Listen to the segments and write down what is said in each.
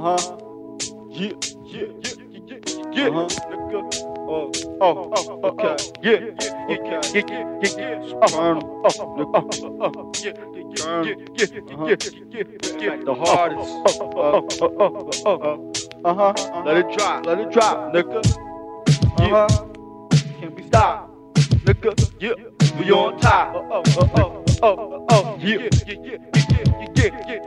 Uh huh. Yeah, yeah, yeah, yeah, yeah, yeah. Uh-huh. Oh, oh, oh, okay. Yeah, yeah, yeah, yeah, yeah, yeah, yeah. Turn, oh, oh, oh, yeah, yeah, yeah, yeah, yeah, yeah. The hardest. Uh huh. Uh huh. Let it drop. Let it drop, nigga. Uh huh. Can't be stopped, nigga. Yeah, we on top. Oh, oh, oh, oh, oh, yeah, yeah, yeah, yeah, yeah, yeah.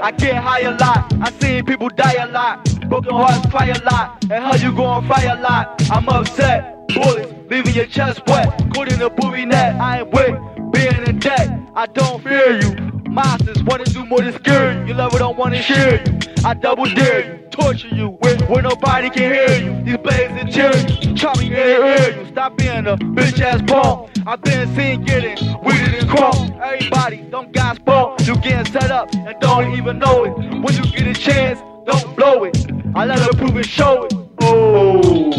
I get high a lot. I seen people die a lot. Broken hearts cry a lot. And how you gon' fire a lot? I'm upset. Bullets leaving your chest wet. Caught in a booby net. I ain't with being in debt. I don't fear you. Monsters wanna do more than scare you. Your lover don't wanna share you. I double dare you, torture you, where, where nobody can hear you. These and cherry, try me hear, hear you. Stop being a bitch ass punk. I've been seen getting weeded and crunk. Everybody, don't bump. You set up and don't even know it. When you get a chance, don't blow it. I let her prove and show it. Oh,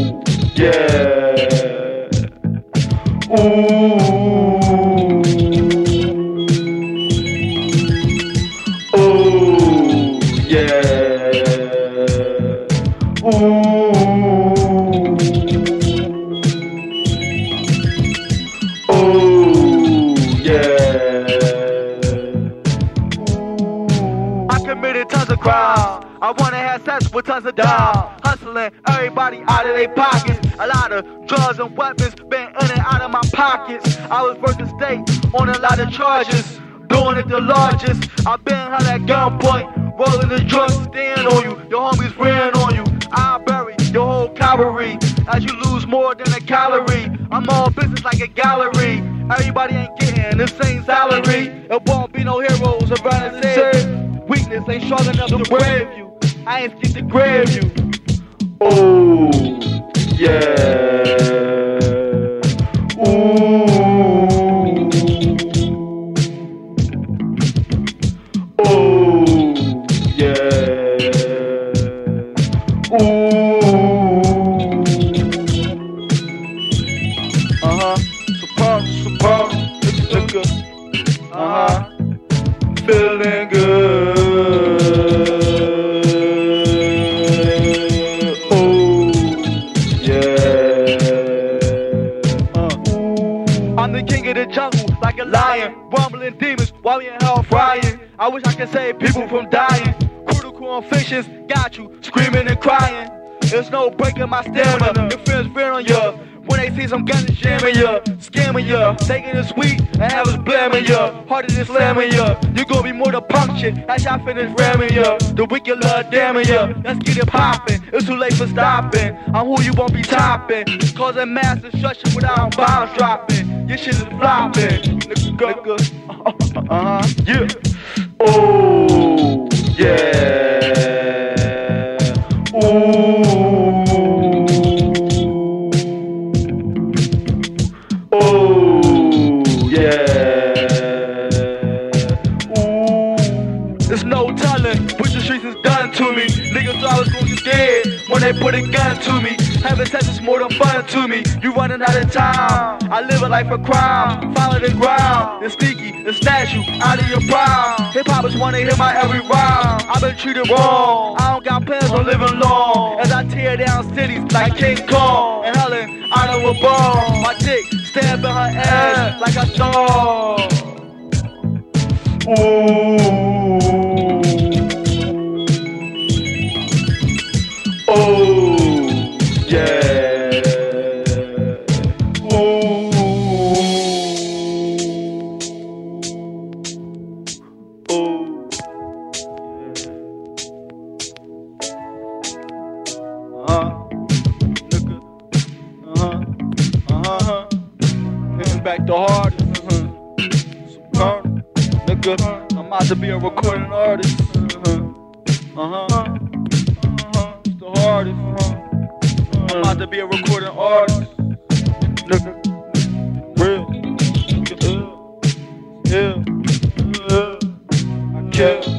I wanna have sex with tons of dogs. Hustling everybody out of their pockets. A lot of drugs and weapons been in and out of my pockets. I was working state on a lot of charges. Doing it the largest. I've been held at gunpoint. Rolling the drugs, stand on you. Your homies ran on you. I'll bury your whole cavalry as you lose more than a calorie. I'm all business like a gallery. Everybody ain't getting the same salary. It won't be no heroes around the same. They shot him out the you. I ain't seen the grave, you. Oh, yeah. I'm the king of the jungle, like a lion, rumbling demons while we in hell frying. I wish I could save people from dying. Critical on got you screaming and crying. There's no breaking my stamina. Your friends fear on you. They see some guns jamming ya, scamming ya, taking it sweet and have us blaming ya, harder than slamming ya. You gon' be more to puncture as I finish ramming ya. The wicked love damning ya. Let's get it poppin'. It's too late for stopping. I'm who you won't be topping, causing mass destruction without bombs dropping. Your shit is flopping, nigga. Uh huh. Yeah. Oh yeah. Having sex is more than fun to me. You running out of time. I live a life of crime. Follow the ground. It's sneaky. It snatch you out of your prime. Hip hop is wanna hear my every rhyme. I've been treated wrong. I don't got plans on living long. As I tear down cities like King Kong. And Helen bomb. My dick stabbing her ass like a dog. Ooh. Oh, yeah. Ooh. Oh. Uh-huh. Nigga. Uh-huh. Uh-huh. Hitting back the hardest. Uh-huh. Nigga. I'm about to be a recording artist. Uh-huh. Uh-huh. Uh-huh. It's the hardest. Uh-huh. I'm about to be a recording artist. Nigga. Real. Yeah. Yeah. I care.